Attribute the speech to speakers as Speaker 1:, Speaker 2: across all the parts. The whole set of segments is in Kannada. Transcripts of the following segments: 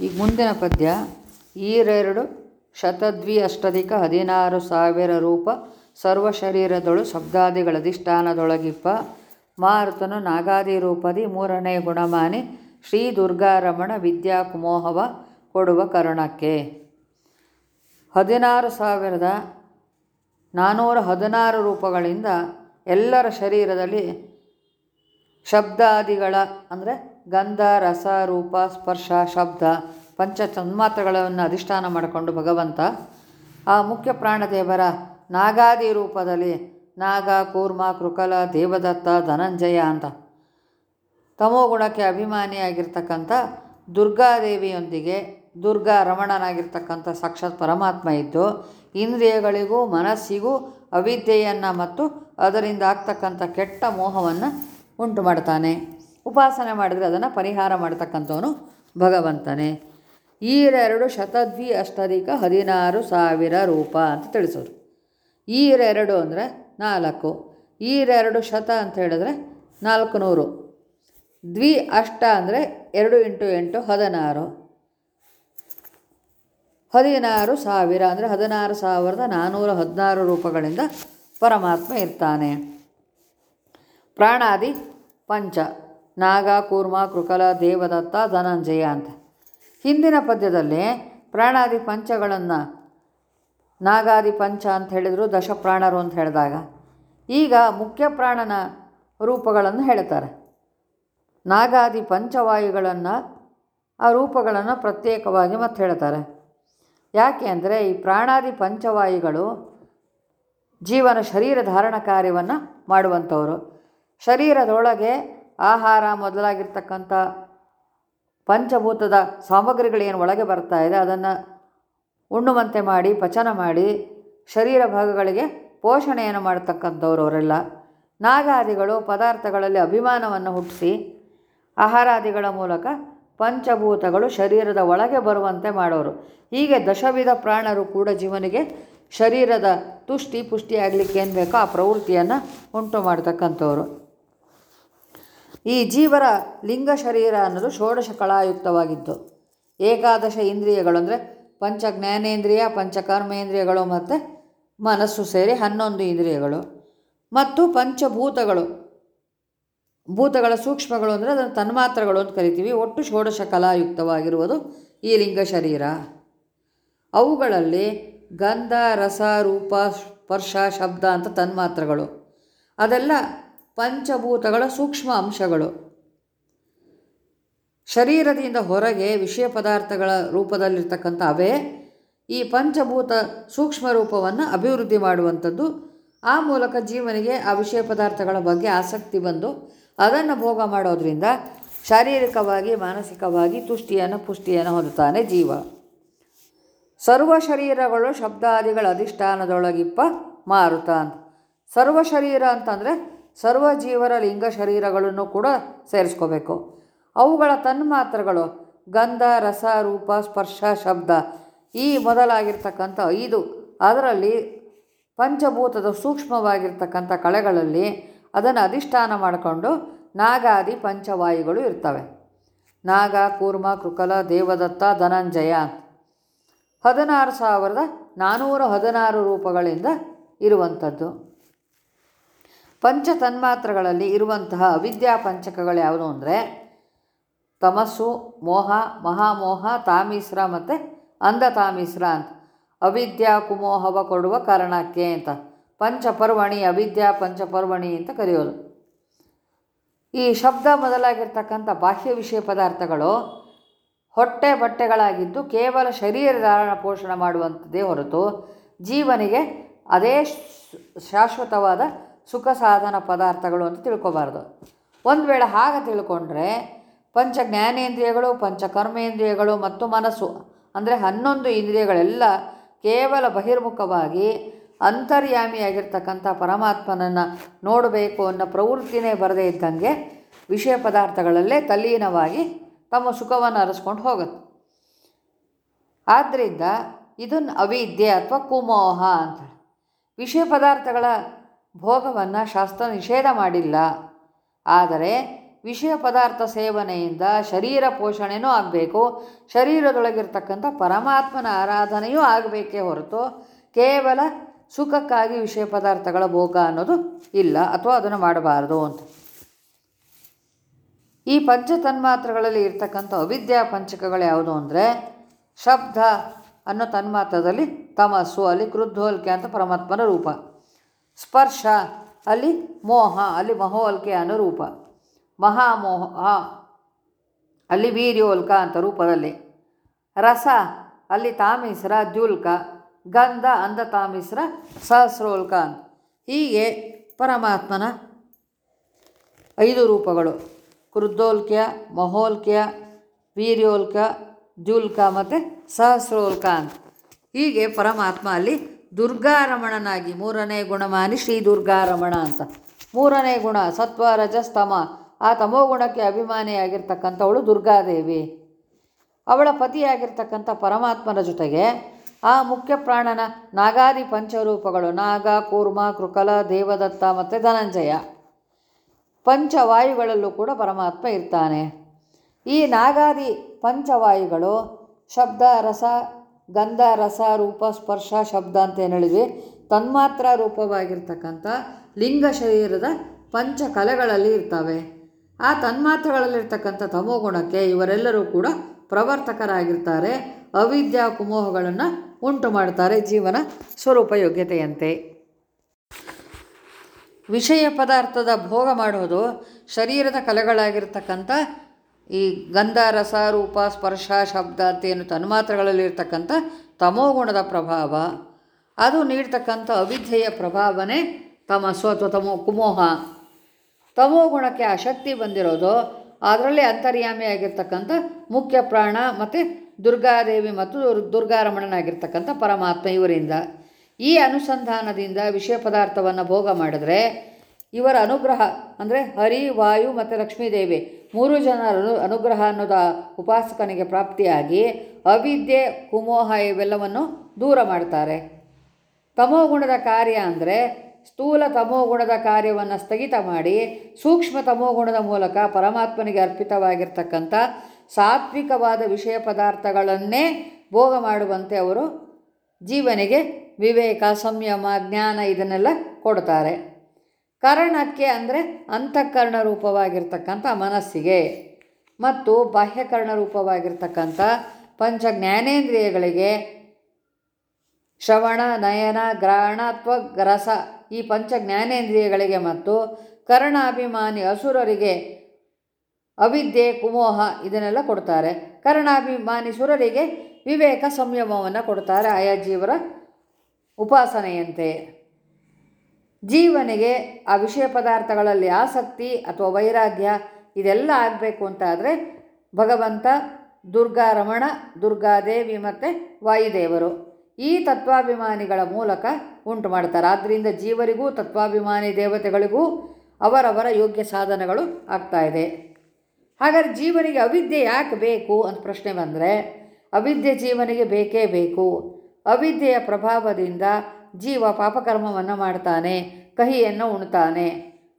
Speaker 1: ಈಗ ಮುಂದಿನ ಪದ್ಯ, ಈರೆರಡು ಶತದ್ವಿ ಅಷ್ಟಧಿಕ ಹದಿನಾರು ಸಾವಿರ ರೂಪ ಸರ್ವ ಶರೀರದೊಳು ಶಬ್ದಾದಿಗಳ ಅಧಿಷ್ಠಾನದೊಳಗಿಪ್ಪ. ಮಾರುತನು ನಾಗಾದಿ ರೂಪದಿ ಮೂರನೇ ಗುಣಮಾನಿ ಶ್ರೀ ದುರ್ಗಾರಮಣ ವಿದ್ಯಾ ಕುಮೋಹವ ಕೊಡುವ ಕರುಣಕ್ಕೆ. ಹದಿನಾರು ಸಾವಿರದ ನಾನ್ನೂರ ಹದಿನಾರು ರೂಪಗಳಿಂದ ಎಲ್ಲರ ಶರೀರದಲ್ಲಿ ಶಬ್ದಾದಿಗಳ ಅಂದರೆ ಗಂಧ, ರಸ, ರೂಪ, ಸ್ಪರ್ಶ, ಶಬ್ದ, ಪಂಚ ತನ್ಮಾತ್ರಗಳನ್ನು ಅಧಿಷ್ಠಾನ ಮಾಡಿಕೊಂಡು ಭಗವಂತ ಆ ಮುಖ್ಯ ಪ್ರಾಣದೇವರ ನಾಗಾದಿ ರೂಪದಲ್ಲಿ ನಾಗ, ಕೂರ್ಮ, ಕೃಕಲ, ದೇವದತ್ತ, ಧನಂಜಯ ಅಂತ ತಮೋಗುಣಕ್ಕೆ ಅಭಿಮಾನಿಯಾಗಿರ್ತಕ್ಕಂಥ ದುರ್ಗಾದೇವಿಯೊಂದಿಗೆ ದುರ್ಗಾ ರಮಣನಾಗಿರ್ತಕ್ಕಂಥ ಸಾಕ್ಷಾತ್ ಪರಮಾತ್ಮ ಇದ್ದು, ಇಂದ್ರಿಯಗಳಿಗೂ, ಮನಸ್ಸಿಗೂ ಅವಿದ್ಯೆಯನ್ನು ಮತ್ತು ಅದರಿಂದ ಆಗ್ತಕ್ಕಂಥ ಕೆಟ್ಟ ಮೋಹವನ್ನು ಉಂಟು ಮಾಡ್ತಾನೆ ಉಪಾಸನೆ ಮಾಡಿದರೆ ಅದನ್ನು ಪರಿಹಾರ ಮಾಡ್ತಕ್ಕಂಥವನು ಭಗವಂತನೇ. ಈರೆರಡು ಶತದ್ವಿ ಅಷ್ಟಧಿಕ ಹದಿನಾರು ಸಾವಿರ ರೂಪ ಅಂತ ತಿಳಿಸೋರು ಈರೆರಡು ಅಂದರೆ ನಾಲ್ಕು. ಈರೆರಡು ಶತ ಅಂತ ಹೇಳಿದ್ರೆ ನಾಲ್ಕು ನೂರು ದ್ವಿ ಅಷ್ಟ ಅಂದರೆ ಎರಡು ಇಂಟು ಎಂಟು ಹದಿನಾರು. ಹದಿನಾರು ಸಾವಿರ ಅಂದರೆ ಹದಿನಾರು ಸಾವಿರದ ನಾನ್ನೂರ ಹದಿನಾರು ರೂಪಗಳಿಂದ ಪರಮಾತ್ಮ ಇರ್ತಾನೆ. ಪ್ರಾಣಾದಿ ಪಂಚ. ನಾಗ, ಕೂರ್ಮ, ಕೃಕಲ, ದೇವದತ್ತ, ಧನಂಜಯ ಅಂತ. ಹಿಂದಿನ ಪದ್ಯದಲ್ಲಿ ಪ್ರಾಣಾದಿ ಪಂಚಗಳನ್ನು ನಾಗಾದಿ ಪಂಚ ಅಂತ ಹೇಳಿದರು, ದಶಪ್ರಾಣರು ಅಂತ ಹೇಳಿದಾಗ. ಈಗ ಮುಖ್ಯ ಪ್ರಾಣನ ರೂಪಗಳನ್ನು ಹೇಳ್ತಾರೆ. ನಾಗಾದಿ ಪಂಚವಾಯುಗಳನ್ನು ಆ ರೂಪಗಳನ್ನು ಪ್ರತ್ಯೇಕವಾಗಿ ಮತ್ತೆ ಹೇಳ್ತಾರೆ. ಯಾಕೆ ಅಂದರೆ ಈ ಪ್ರಾಣಾದಿ ಪಂಚವಾಯುಗಳು ಜೀವನ ಶರೀರ ಧಾರಣ ಕಾರ್ಯವನ್ನು ಮಾಡುವಂಥವರು. ಶರೀರದೊಳಗೆ ಆಹಾರ ಮೊದಲಾಗಿರ್ತಕ್ಕಂಥ ಪಂಚಭೂತದ ಸಾಮಗ್ರಿಗಳೇನು ಒಳಗೆ ಬರ್ತಾ ಇದೆ, ಅದನ್ನು ಉಣ್ಣುವಂತೆ ಮಾಡಿ, ಪಚನ ಮಾಡಿ, ಶರೀರ ಭಾಗಗಳಿಗೆ ಪೋಷಣೆಯನ್ನು ಮಾಡತಕ್ಕಂಥವ್ರು ಅವರೆಲ್ಲ. ನಾಗಾದಿಗಳು ಪದಾರ್ಥಗಳಲ್ಲಿ ಅಭಿಮಾನವನ್ನು ಹುಟ್ಟಿಸಿ, ಆಹಾರಾದಿಗಳ ಮೂಲಕ ಪಂಚಭೂತಗಳು ಶರೀರದ ಒಳಗೆ ಬರುವಂತೆ ಮಾಡೋರು. ಹೀಗೆ ದಶವಿಧ ಪ್ರಾಣರು ಕೂಡ ಜೀವನಿಗೆ ಶರೀರದ ತುಷ್ಟಿ ಪುಷ್ಟಿಯಾಗಲಿಕ್ಕೆ ಏನು ಬೇಕೋ ಆ ಪ್ರವೃತ್ತಿಯನ್ನು ಉಂಟು ಮಾಡ್ತಕ್ಕಂಥವ್ರು. ಈ ಜೀವರ ಲಿಂಗ ಶರೀರ ಅನ್ನೋದು ಷೋಡಶ ಕಲಾಯುಕ್ತವಾಗಿದ್ದು. ಏಕಾದಶ ಇಂದ್ರಿಯಗಳು ಅಂದರೆ ಪಂಚ ಜ್ಞಾನೇಂದ್ರಿಯ ಪಂಚಕರ್ಮೇಂದ್ರಿಯಗಳು ಮತ್ತು ಮನಸ್ಸು ಸೇರಿ ಹನ್ನೊಂದು ಇಂದ್ರಿಯಗಳು. ಮತ್ತು ಪಂಚಭೂತಗಳು. ಭೂತಗಳ ಸೂಕ್ಷ್ಮಗಳು ಅಂದರೆ ಅದನ್ನು ತನ್ಮಾತ್ರಗಳು ಅಂತ ಕರಿತೀವಿ. ಒಟ್ಟು ಷೋಡಶ ಕಲಾಯುಕ್ತವಾಗಿರುವುದು ಈ ಲಿಂಗ ಶರೀರ. ಅವುಗಳಲ್ಲಿ ಗಂಧ, ರಸ, ರೂಪ, ಸ್ಪರ್ಶ, ಶಬ್ದ ಅಂತ ತನ್ಮಾತ್ರಗಳು. ಅದೆಲ್ಲ ಪಂಚಭೂತಗಳ ಸೂಕ್ಷ್ಮ ಅಂಶಗಳು. ಶರೀರದಿಂದ ಹೊರಗೆ ವಿಷಯ ಪದಾರ್ಥಗಳ ರೂಪದಲ್ಲಿರ್ತಕ್ಕಂಥ ಅವೇ ಈ ಪಂಚಭೂತ ಸೂಕ್ಷ್ಮ ರೂಪವನ್ನು ಅಭಿವೃದ್ಧಿ ಮಾಡುವಂಥದ್ದು. ಆ ಮೂಲಕ ಜೀವನಿಗೆ ಆ ವಿಷಯ ಪದಾರ್ಥಗಳ ಬಗ್ಗೆ ಆಸಕ್ತಿ ಬಂದು ಅದನ್ನು ಭೋಗ ಮಾಡೋದರಿಂದ ಶಾರೀರಿಕವಾಗಿ, ಮಾನಸಿಕವಾಗಿ ತುಷ್ಟಿಯನ್ನು ಪುಷ್ಟಿಯನ್ನು ಹೊಂದುತ್ತಾನೆ ಜೀವ. ಸರ್ವ ಶರೀರಗಳು ಶಬ್ದಾದಿಗಳ ಅಧಿಷ್ಠಾನದೊಳಗಿಪ್ಪ ಮಾರುತ ಅಂತ. ಸರ್ವ ಶರೀರ ಅಂತಂದರೆ ಸರ್ವ ಜೀವರ ಲಿಂಗ ಶರೀರಗಳನ್ನು ಕೂಡ ಸೇರಿಸ್ಕೋಬೇಕು. ಅವುಗಳ ತನ್ಮಾತ್ರಗಳು ಗಂಧ, ರಸ, ರೂಪ, ಸ್ಪರ್ಶ, ಶಬ್ದ ಈ ಮೊದಲಾಗಿರ್ತಕ್ಕಂಥ ಐದು ಅದರಲ್ಲಿ ಪಂಚಭೂತದ ಸೂಕ್ಷ್ಮವಾಗಿರ್ತಕ್ಕಂಥ ಕಳೆಗಳಲ್ಲಿ ಅದನ್ನು ಅಧಿಷ್ಠಾನ ಮಾಡಿಕೊಂಡು ನಾಗಾದಿ ಪಂಚವಾಯುಗಳು ಇರ್ತವೆ. ನಾಗ, ಕೂರ್ಮ, ಕೃಕಲ, ದೇವದತ್ತ, ಧನಂಜಯ ಹದಿನಾರು ಸಾವಿರದ ನಾನ್ನೂರ ಹದಿನಾರು ರೂಪಗಳಿಂದ ಇರುವಂಥದ್ದು. ಪಂಚ ತನ್ಮಾತ್ರಗಳಲ್ಲಿ ಇರುವಂತಹ ಅವಿದ್ಯಾ ಪಂಚಕಗಳು ಯಾವುದು ಅಂದರೆ ತಮಸ್ಸು, ಮೋಹ, ಮಹಾಮೋಹ, ತಾಮಿಸ್ರ ಮತ್ತು ಅಂಧತಾಮಿಸ್ರ ಅಂತ. ಅವಿದ್ಯಾ ಕುಮೋಹವ ಕೊಡುವ ಕಾರಣಕ್ಕೆ ಅಂತ. ಪಂಚಪರ್ವಣಿ, ಅವಿದ್ಯಾ ಪಂಚಪರ್ವಣಿ ಅಂತ ಕರೆಯೋದು. ಈ ಶಬ್ದ ಮೊದಲಾಗಿರ್ತಕ್ಕಂಥ ಬಾಹ್ಯ ವಿಷಯ ಪದಾರ್ಥಗಳು ಹೊಟ್ಟೆ ಬಟ್ಟೆಗಳಾಗಿದ್ದು ಕೇವಲ ಶರೀರ ಧಾರಣ ಪೋಷಣ ಮಾಡುವಂಥದ್ದೇ ಹೊರತು ಜೀವನಿಗೆ ಅದೇ ಶಾಶ್ವತವಾದ ಸುಖ ಸಾಧನ ಪದಾರ್ಥಗಳು ಅಂತ ತಿಳ್ಕೊಬಾರ್ದು. ಒಂದು ವೇಳೆ ಹಾಗೆ ತಿಳ್ಕೊಂಡ್ರೆ ಪಂಚ ಜ್ಞಾನೇಂದ್ರಿಯಗಳು, ಪಂಚ ಕರ್ಮೇಂದ್ರಿಯಗಳು ಮತ್ತು ಮನಸ್ಸು, ಅಂದರೆ ಹನ್ನೊಂದು ಇಂದ್ರಿಯಗಳೆಲ್ಲ ಕೇವಲ ಬಹಿರ್ಮುಖವಾಗಿ ಅಂತರ್ಯಾಮಿಯಾಗಿರ್ತಕ್ಕಂಥ ಪರಮಾತ್ಮನನ್ನು ನೋಡಬೇಕು ಅನ್ನೋ ಪ್ರವೃತ್ತಿನೇ ಬರದೇ ಇದ್ದಂಗೆ ವಿಷಯ ಪದಾರ್ಥಗಳಲ್ಲೇ ತಲ್ಲೀನವಾಗಿ ತಮ್ಮ ಸುಖವನ್ನು ಅರಸ್ಕೊಂಡು ಹೋಗುತ್ತೆ. ಆದ್ದರಿಂದ ಇದನ್ನು ಅವಿದ್ಯೆ ಅಥವಾ ಕುಮೋಹ ಅಂತೇಳಿ ವಿಷಯ ಪದಾರ್ಥಗಳ ಭೋಗವನ್ನು ಶಾಸ್ತ್ರ ನಿಷೇಧ ಮಾಡಿಲ್ಲ. ಆದರೆ ವಿಷಯ ಪದಾರ್ಥ ಸೇವನೆಯಿಂದ ಶರೀರ ಪೋಷಣೆಯೂ ಆಗಬೇಕು. ಶರೀರದೊಳಗಿರ್ತಕ್ಕಂಥ ಪರಮಾತ್ಮನ ಆರಾಧನೆಯೂ ಆಗಬೇಕೇ ಹೊರತು ಕೇವಲ ಸುಖಕ್ಕಾಗಿ ವಿಷಯ ಪದಾರ್ಥಗಳ ಭೋಗ ಅನ್ನೋದು ಇಲ್ಲ ಅಥವಾ ಅದನ್ನು ಮಾಡಬಾರದು ಅಂತ. ಈ ಪಂಚ ತನ್ಮಾತ್ರಗಳಲ್ಲಿ ಇರ್ತಕ್ಕಂಥ ಅವಿದ್ಯಾ ಪಂಚಕಗಳು ಯಾವುದು ಅಂದರೆ ಶಬ್ದ ಅನ್ನೋ ತನ್ಮಾತ್ರದಲ್ಲಿ ತಮಸ್ಸು ಅಲ್ಲಿ ಕ್ರುದ್ಧೋಲ್ಕೆ ಅಂತ ಪರಮಾತ್ಮನ ರೂಪ. ಸ್ಪರ್ಶ, ಅಲ್ಲಿ ಮೋಹ, ಅಲ್ಲಿ ಮಹೋಲ್ಕೆ ಅನುರೂಪ. ರೂಪ ಮಹಾಮೋಹ ಅಲ್ಲಿ ವೀರ್ಯೋಲ್ಕ ಅಂತ ರೂಪದಲ್ಲಿ. ರಸ, ಅಲ್ಲಿ ತಾಮಿಸ್ರ, ದ್ಯುಲ್ಕ. ಗಂಧ, ಅಂಧ ತಾಮಿಸ್ರ, ಸಹಸ್ರೋಲ್ಕ ಅಂತ. ಹೀಗೆ ಪರಮಾತ್ಮನ ಐದು ರೂಪಗಳು. ಕ್ರುದ್ಧೋಲ್ಕ್ಯ ಮಹೋಲ್ಕ್ಯ, ವೀರ್ಯೋಲ್ಕ, ದ್ಯುಲ್ಕ ಮತ್ತು ಸಹಸ್ರೋಲ್ಕ ಅಂತ. ಹೀಗೆ ಪರಮಾತ್ಮ ಅಲ್ಲಿ ದುರ್ಗಾರಮಣನಾಗಿ ಮೂರನೇ ಗುಣಮಾನಿ ಶ್ರೀ ದುರ್ಗಾರಮಣ ಅಂತ. ಮೂರನೇ ಗುಣ ಸತ್ವ ರಜಸ್ತಮ ಆ ತಮೋಗುಣಕ್ಕೆ ಅಭಿಮಾನಿಯಾಗಿರ್ತಕ್ಕಂಥವಳು ದುರ್ಗಾದೇವಿ. ಅವಳ ಪತಿಯಾಗಿರ್ತಕ್ಕಂಥ ಪರಮಾತ್ಮನ ಜೊತೆಗೆ ಆ ಮುಖ್ಯ ಪ್ರಾಣನ ನಾಗಾದಿ ಪಂಚರೂಪಗಳು ನಾಗ, ಕೂರ್ಮ, ಕೃಕಲ, ದೇವದತ್ತ ಮತ್ತು ಧನಂಜಯ. ಪಂಚವಾಯುಗಳಲ್ಲೂ ಕೂಡ ಪರಮಾತ್ಮ ಇರ್ತಾನೆ. ಈ ನಾಗಾದಿ ಪಂಚವಾಯುಗಳು ಶಬ್ದ, ರಸ ಗಂಧ, ರಸ, ರೂಪ, ಸ್ಪರ್ಶ, ಶಬ್ದ ಅಂತ ಏನು ಹೇಳಿದ್ವಿ? ತನ್ಮಾತ್ರ ರೂಪವಾಗಿರ್ತಕ್ಕಂಥ ಲಿಂಗ ಶರೀರದ ಪಂಚ ಕಲೆಗಳಲ್ಲಿ ಇರ್ತವೆ. ಆ ತನ್ಮಾತ್ರಗಳಲ್ಲಿರ್ತಕ್ಕಂಥ ತಮೋಗುಣಕ್ಕೆ ಇವರೆಲ್ಲರೂ ಕೂಡ ಪ್ರವರ್ತಕರಾಗಿರ್ತಾರೆ. ಅವಿದ್ಯಾ ಕುಮೋಹಗಳನ್ನು ಉಂಟು ಮಾಡ್ತಾರೆ ಜೀವನ ಸ್ವರೂಪ ಯೋಗ್ಯತೆಯಂತೆ. ವಿಷಯ ಪದಾರ್ಥದ ಭೋಗ ಮಾಡೋದು ಶರೀರದ ಕಲೆಗಳಾಗಿರ್ತಕ್ಕಂಥ ಈ ಗಂಧ, ರಸ, ರೂಪ, ಸ್ಪರ್ಶ, ಶಬ್ದ ಅಂತೇನು ತನ್ಮಾತ್ರಗಳಲ್ಲಿರ್ತಕ್ಕಂಥ ತಮೋಗುಣದ ಪ್ರಭಾವ, ಅದು ನೀಡ್ತಕ್ಕಂಥ ಅವಿದ್ಯೆಯ ಪ್ರಭಾವನೇ ತಮಸ್ಸು ಅಥವಾ ತಮೋ ಕುಮೋಹ. ತಮೋಗುಣಕ್ಕೆ ಆ ಶಕ್ತಿ ಬಂದಿರೋದು, ಅದರಲ್ಲಿ ಅಂತರ್ಯಾಮಿಯಾಗಿರ್ತಕ್ಕಂಥ ಮುಖ್ಯ ಪ್ರಾಣ ಮತ್ತು ದುರ್ಗಾದೇವಿ ಮತ್ತು ದುರ್, ದುರ್ಗಾರಮಣನಾಗಿರ್ತಕ್ಕಂಥ ಪರಮಾತ್ಮ ಇವರಿಂದ. ಈ ಅನುಸಂಧಾನದಿಂದ ವಿಷಯ ಪದಾರ್ಥವನ್ನು ಭೋಗ ಮಾಡಿದ್ರೆ ಇವರ ಅನುಗ್ರಹ, ಅಂದರೆ ಹರಿ, ವಾಯು ಮತ್ತು ಲಕ್ಷ್ಮೀದೇವಿ ಮೂರು ಜನರ ಅನುಗ್ರಹ ಅನ್ನೋದ ಉಪಾಸಕನಿಗೆ ಪ್ರಾಪ್ತಿಯಾಗಿ ಅವಿದ್ಯೆ, ಕುಮೋಹ ಇವೆಲ್ಲವನ್ನು ದೂರ ಮಾಡ್ತಾರೆ. ತಮೋಗುಣದ ಕಾರ್ಯ ಅಂದರೆ ಸ್ಥೂಲ ತಮೋಗುಣದ ಕಾರ್ಯವನ್ನು ಸ್ಥಗಿತ ಮಾಡಿ ಸೂಕ್ಷ್ಮ ತಮೋಗುಣದ ಮೂಲಕ ಪರಮಾತ್ಮನಿಗೆ ಅರ್ಪಿತವಾಗಿರ್ತಕ್ಕಂಥ ಸಾತ್ವಿಕವಾದ ವಿಷಯ ಪದಾರ್ಥಗಳನ್ನೇ ಭೋಗ ಮಾಡುವಂತೆ ಅವರು ಜೀವನಿಗೆ ವಿವೇಕ, ಸಂಯಮ, ಜ್ಞಾನ ಇದನ್ನೆಲ್ಲ ಕೊಡ್ತಾರೆ. ಕರ್ಣಕ್ಕೆ ಅಂದರೆ ಅಂತಃಕರಣ ರೂಪವಾಗಿರ್ತಕ್ಕಂಥ ಮನಸ್ಸಿಗೆ ಮತ್ತು ಬಾಹ್ಯಕರಣ ರೂಪವಾಗಿರ್ತಕ್ಕಂಥ ಪಂಚ ಜ್ಞಾನೇಂದ್ರಿಯಗಳಿಗೆ ಶ್ರವಣ, ನಯನ, ಗ್ರಹಣ ಅಥವಾ ರಸ ಈ ಪಂಚ ಜ್ಞಾನೇಂದ್ರಿಯಗಳಿಗೆ ಮತ್ತು ಕರ್ಣಾಭಿಮಾನಿ ಅಸುರರಿಗೆ ಅವಿದ್ಯೆ, ಕುಮೋಹ ಇದನ್ನೆಲ್ಲ ಕೊಡ್ತಾರೆ. ಕರ್ಣಾಭಿಮಾನಿ ಸುರರಿಗೆ ವಿವೇಕ ಸಂಯಮವನ್ನು ಕೊಡ್ತಾರೆ ಆಯಾ ಜೀವರ ಉಪಾಸನೆಯಂತೆ. ಜೀವನಿಗೆ ಆ ವಿಷಯ ಪದಾರ್ಥಗಳಲ್ಲಿ ಆಸಕ್ತಿ ಅಥವಾ ವೈರಾಗ್ಯ ಇದೆಲ್ಲ ಆಗಬೇಕು ಅಂತ ಆದರೆ ಭಗವಂತ, ದುರ್ಗಾರಮಣ, ದುರ್ಗಾದೇವಿ ಮತ್ತು ವಾಯುದೇವರು ಈ ತತ್ವಾಭಿಮಾನಿಗಳ ಮೂಲಕ ಉಂಟು ಮಾಡ್ತಾರೆ. ಆದ್ದರಿಂದ ಜೀವರಿಗೂ, ತತ್ವಾಭಿಮಾನಿ ದೇವತೆಗಳಿಗೂ ಅವರವರ ಯೋಗ್ಯ ಸಾಧನಗಳು ಆಗ್ತಾ ಇದೆ. ಹಾಗಾದರೆ ಜೀವನಿಗೆ ಅವಿದ್ಯೆ ಯಾಕೆ ಬೇಕು ಅಂತ ಪ್ರಶ್ನೆ ಬಂದರೆ, ಅವಿದ್ಯೆ ಜೀವನಿಗೆ ಬೇಕೇ ಬೇಕು. ಅವಿದ್ಯೆಯ ಪ್ರಭಾವದಿಂದ ಜೀವ ಪಾಪಕರ್ಮವನ್ನು ಮಾಡ್ತಾನೆ. ಕಹಿಯನ್ನು ಉಣ್ತಾನೆ.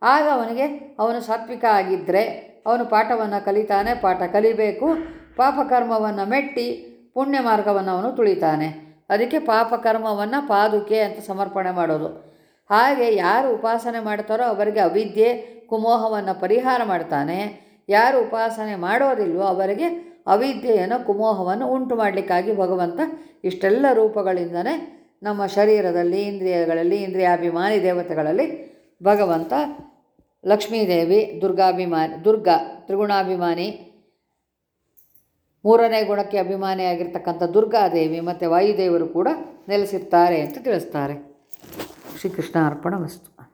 Speaker 1: ಆಗ ಅವನಿಗೆ, ಅವನು ಸಾತ್ವಿಕ ಆಗಿದ್ದರೆ ಅವನು ಪಾಠವನ್ನು ಕಲಿತಾನೆ, ಪಾಠ ಕಲಿಬೇಕು, ಪಾಪಕರ್ಮವನ್ನು ಮೆಟ್ಟಿ ಪುಣ್ಯ ಮಾರ್ಗವನ್ನು ಅವನು ತುಳಿತಾನೆ. ಅದಕ್ಕೆ ಪಾಪಕರ್ಮವನ್ನು ಪಾದುಕೆ ಅಂತ ಸಮರ್ಪಣೆ ಮಾಡೋದು. ಹಾಗೆ ಯಾರು ಉಪಾಸನೆ ಮಾಡ್ತಾರೋ ಅವರಿಗೆ ಅವಿದ್ಯೆ, ಕುಮೋಹವನ್ನು ಪರಿಹಾರ ಮಾಡ್ತಾನೆ. ಯಾರು ಉಪಾಸನೆ ಮಾಡೋದಿಲ್ವೋ ಅವರಿಗೆ ಅವಿದ್ಯೆಯನ್ನು, ಕುಮೋಹವನ್ನು ಉಂಟು ಮಾಡಲಿಕ್ಕಾಗಿ ಭಗವಂತ ಇಷ್ಟೆಲ್ಲ ರೂಪಗಳಿಂದನೇ ನಮ್ಮ ಶರೀರದಲ್ಲಿ, ಇಂದ್ರಿಯಗಳಲ್ಲಿ, ಇಂದ್ರಿಯಾಭಿಮಾನಿ ದೇವತೆಗಳಲ್ಲಿ ಭಗವಂತ, ಲಕ್ಷ್ಮೀದೇವಿ, ದುರ್ಗಾಭಿಮಾನಿ, ದುರ್ಗಾ, ತ್ರಿಗುಣಾಭಿಮಾನಿ, ಮೂರನೇ ಗುಣಕ್ಕೆ ಅಭಿಮಾನಿಯಾಗಿರ್ತಕ್ಕಂಥ ದುರ್ಗಾದೇವಿ ಮತ್ತು ವಾಯುದೇವರು ಕೂಡ ನೆಲೆಸಿರ್ತಾರೆ ಅಂತ ತಿಳಿಸ್ತಾರೆ. ಶ್ರೀಕೃಷ್ಣ ಅರ್ಪಣ ವಸ್ತು.